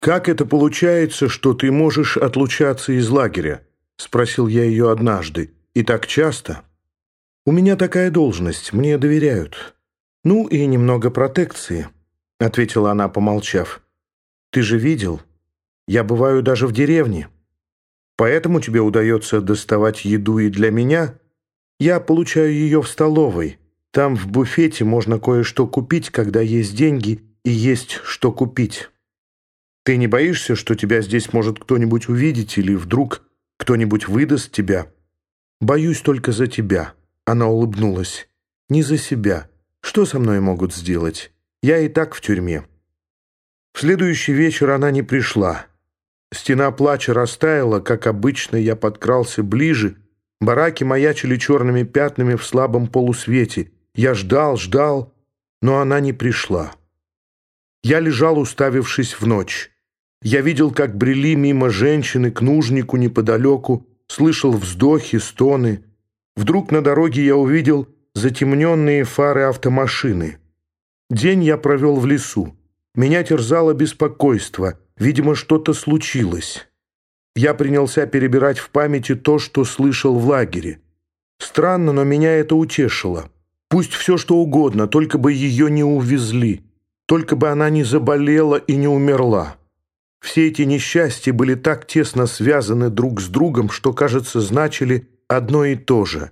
«Как это получается, что ты можешь отлучаться из лагеря?» — спросил я ее однажды. «И так часто?» «У меня такая должность, мне доверяют». «Ну и немного протекции», — ответила она, помолчав. «Ты же видел? Я бываю даже в деревне. Поэтому тебе удается доставать еду и для меня? Я получаю ее в столовой. Там в буфете можно кое-что купить, когда есть деньги и есть что купить». Ты не боишься, что тебя здесь может кто-нибудь увидеть или вдруг кто-нибудь выдаст тебя? Боюсь только за тебя. Она улыбнулась. Не за себя. Что со мной могут сделать? Я и так в тюрьме. В следующий вечер она не пришла. Стена плача растаяла, как обычно, я подкрался ближе. Бараки маячили черными пятнами в слабом полусвете. Я ждал, ждал, но она не пришла. Я лежал, уставившись в ночь. Я видел, как брели мимо женщины к нужнику неподалеку, слышал вздохи, стоны. Вдруг на дороге я увидел затемненные фары автомашины. День я провел в лесу. Меня терзало беспокойство. Видимо, что-то случилось. Я принялся перебирать в памяти то, что слышал в лагере. Странно, но меня это утешило. Пусть все, что угодно, только бы ее не увезли, только бы она не заболела и не умерла. Все эти несчастья были так тесно связаны друг с другом, что, кажется, значили одно и то же.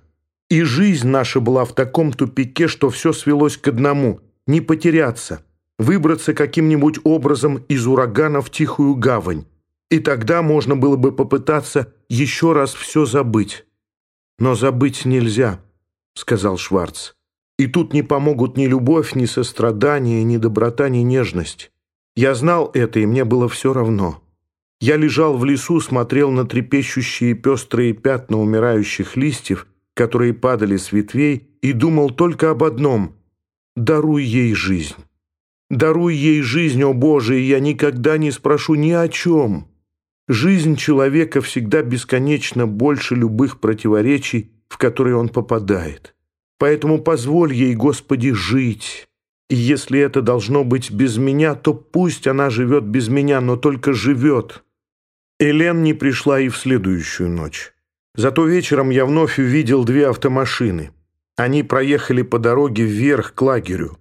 И жизнь наша была в таком тупике, что все свелось к одному – не потеряться, выбраться каким-нибудь образом из урагана в тихую гавань. И тогда можно было бы попытаться еще раз все забыть. «Но забыть нельзя», — сказал Шварц. «И тут не помогут ни любовь, ни сострадание, ни доброта, ни нежность. Я знал это, и мне было все равно. Я лежал в лесу, смотрел на трепещущие пестрые пятна умирающих листьев, которые падали с ветвей, и думал только об одном — даруй ей жизнь. Даруй ей жизнь, о Боже, и я никогда не спрошу ни о чем. Жизнь человека всегда бесконечно больше любых противоречий, в которые он попадает. Поэтому позволь ей, Господи, жить». Если это должно быть без меня, то пусть она живет без меня, но только живет. Элен не пришла и в следующую ночь. Зато вечером я вновь увидел две автомашины. Они проехали по дороге вверх к лагерю.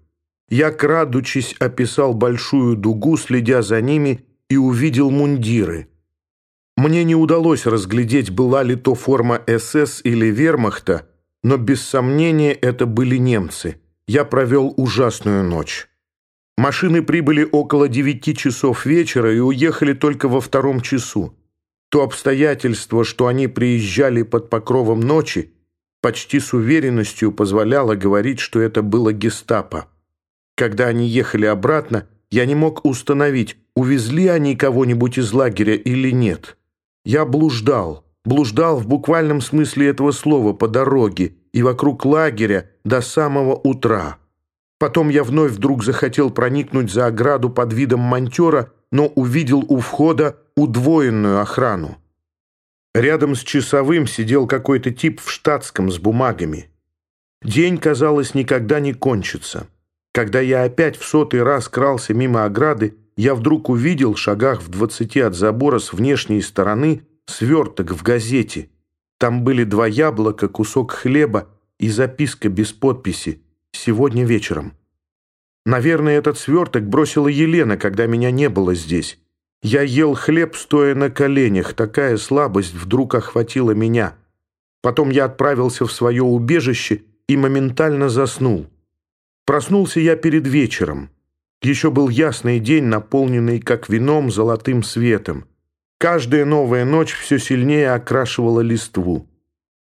Я, крадучись, описал большую дугу, следя за ними, и увидел мундиры. Мне не удалось разглядеть, была ли то форма СС или вермахта, но без сомнения это были немцы – я провел ужасную ночь. Машины прибыли около девяти часов вечера и уехали только во втором часу. То обстоятельство, что они приезжали под покровом ночи, почти с уверенностью позволяло говорить, что это было гестапо. Когда они ехали обратно, я не мог установить, увезли они кого-нибудь из лагеря или нет. Я блуждал, блуждал в буквальном смысле этого слова по дороге, и вокруг лагеря до самого утра. Потом я вновь вдруг захотел проникнуть за ограду под видом монтера, но увидел у входа удвоенную охрану. Рядом с часовым сидел какой-то тип в штатском с бумагами. День, казалось, никогда не кончится. Когда я опять в сотый раз крался мимо ограды, я вдруг увидел, в шагах в двадцати от забора с внешней стороны, сверток в газете — там были два яблока, кусок хлеба и записка без подписи «Сегодня вечером». Наверное, этот сверток бросила Елена, когда меня не было здесь. Я ел хлеб, стоя на коленях. Такая слабость вдруг охватила меня. Потом я отправился в свое убежище и моментально заснул. Проснулся я перед вечером. Еще был ясный день, наполненный как вином золотым светом. Каждая новая ночь все сильнее окрашивала листву.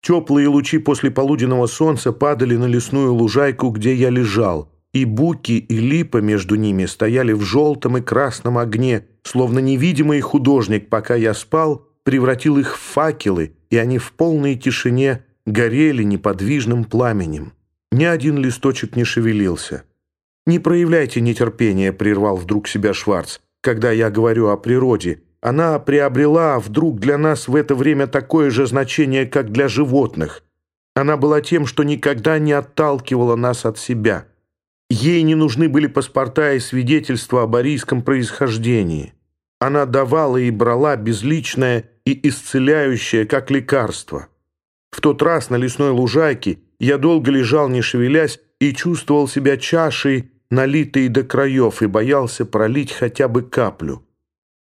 Теплые лучи после полуденного солнца падали на лесную лужайку, где я лежал, и буки и липа между ними стояли в желтом и красном огне, словно невидимый художник, пока я спал, превратил их в факелы, и они в полной тишине горели неподвижным пламенем. Ни один листочек не шевелился. «Не проявляйте нетерпения», — прервал вдруг себя Шварц, «когда я говорю о природе, она приобрела вдруг для нас в это время такое же значение, как для животных. Она была тем, что никогда не отталкивала нас от себя. Ей не нужны были паспорта и свидетельства о арийском происхождении. Она давала и брала безличное и исцеляющее, как лекарство. В тот раз на лесной лужайке я долго лежал, не шевелясь, и чувствовал себя чашей, налитой до краев, и боялся пролить хотя бы каплю.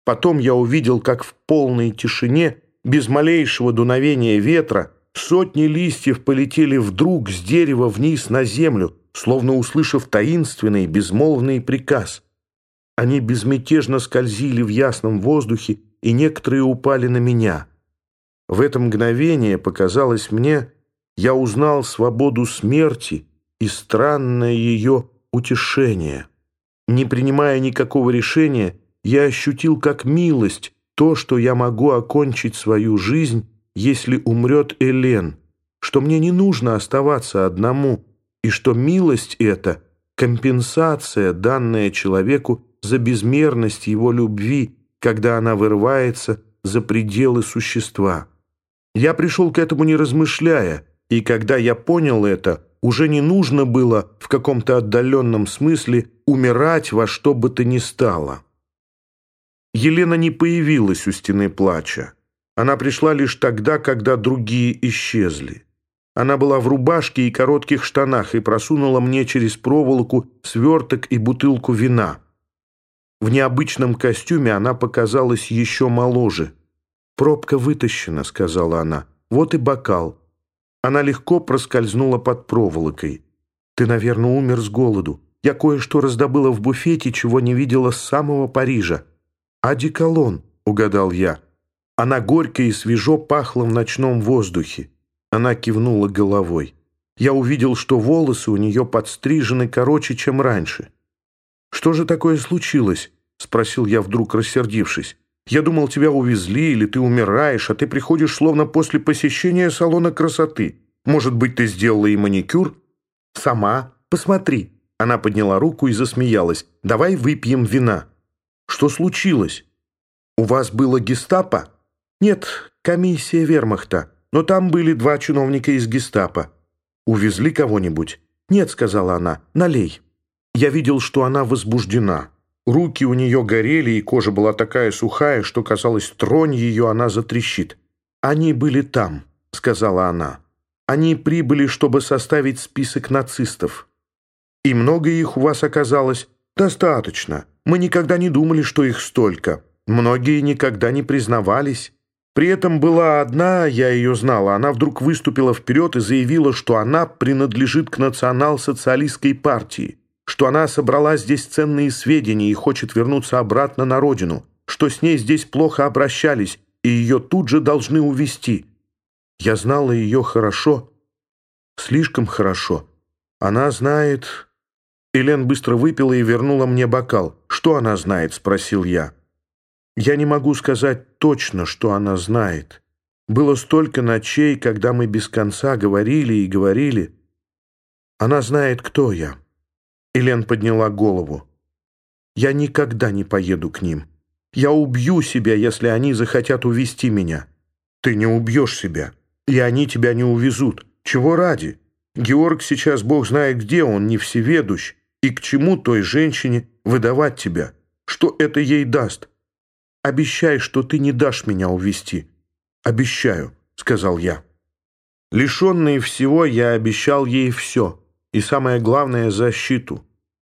Потом я увидел, как в полной тишине, без малейшего дуновения ветра, сотни листьев полетели вдруг с дерева вниз на землю, словно услышав таинственный, безмолвный приказ. Они безмятежно скользили в ясном воздухе, и некоторые упали на меня. В это мгновение, показалось мне, я узнал свободу смерти и странное ее утешение. Не принимая никакого решения, я ощутил как милость то, что я могу окончить свою жизнь, если умрет Элен, что мне не нужно оставаться одному, и что милость эта — компенсация, данная человеку за безмерность его любви, когда она вырывается за пределы существа. Я пришел к этому не размышляя, и когда я понял это, уже не нужно было в каком-то отдаленном смысле умирать во что бы то ни стало. Елена не появилась у стены плача. Она пришла лишь тогда, когда другие исчезли. Она была в рубашке и коротких штанах и просунула мне через проволоку сверток и бутылку вина. В необычном костюме она показалась еще моложе. «Пробка вытащена», — сказала она. «Вот и бокал». Она легко проскользнула под проволокой. «Ты, наверное, умер с голоду. Я кое-что раздобыла в буфете, чего не видела с самого Парижа. «Одеколон», — угадал я. Она горько и свежо пахла в ночном воздухе. Она кивнула головой. Я увидел, что волосы у нее подстрижены короче, чем раньше. «Что же такое случилось?» — спросил я вдруг, рассердившись. «Я думал, тебя увезли, или ты умираешь, а ты приходишь словно после посещения салона красоты. Может быть, ты сделала и маникюр?» «Сама. Посмотри». Она подняла руку и засмеялась. «Давай выпьем вина». «Что случилось? У вас было гестапо?» «Нет, комиссия вермахта. Но там были два чиновника из гестапо. Увезли кого-нибудь?» «Нет», — сказала она, — «налей». Я видел, что она возбуждена. Руки у нее горели, и кожа была такая сухая, что, казалось, тронь ее, она затрещит. «Они были там», — сказала она. «Они прибыли, чтобы составить список нацистов». «И много их у вас оказалось?» «Достаточно. Мы никогда не думали, что их столько. Многие никогда не признавались». При этом была одна, я ее знала, она вдруг выступила вперед и заявила, что она принадлежит к национал-социалистской партии, что она собрала здесь ценные сведения и хочет вернуться обратно на родину, что с ней здесь плохо обращались, и ее тут же должны увезти. Я знала ее хорошо, слишком хорошо. Она знает... Элен быстро выпила и вернула мне бокал. «Что она знает?» — спросил я. Я не могу сказать точно, что она знает. Было столько ночей, когда мы без конца говорили и говорили. Она знает, кто я. Элен подняла голову. Я никогда не поеду к ним. Я убью себя, если они захотят увести меня. Ты не убьешь себя, и они тебя не увезут. Чего ради? Георг сейчас бог знает где, он не всеведущ. И к чему той женщине выдавать тебя? Что это ей даст? Обещай, что ты не дашь меня увести. Обещаю, сказал я. Лишенный всего, я обещал ей все, и самое главное — защиту.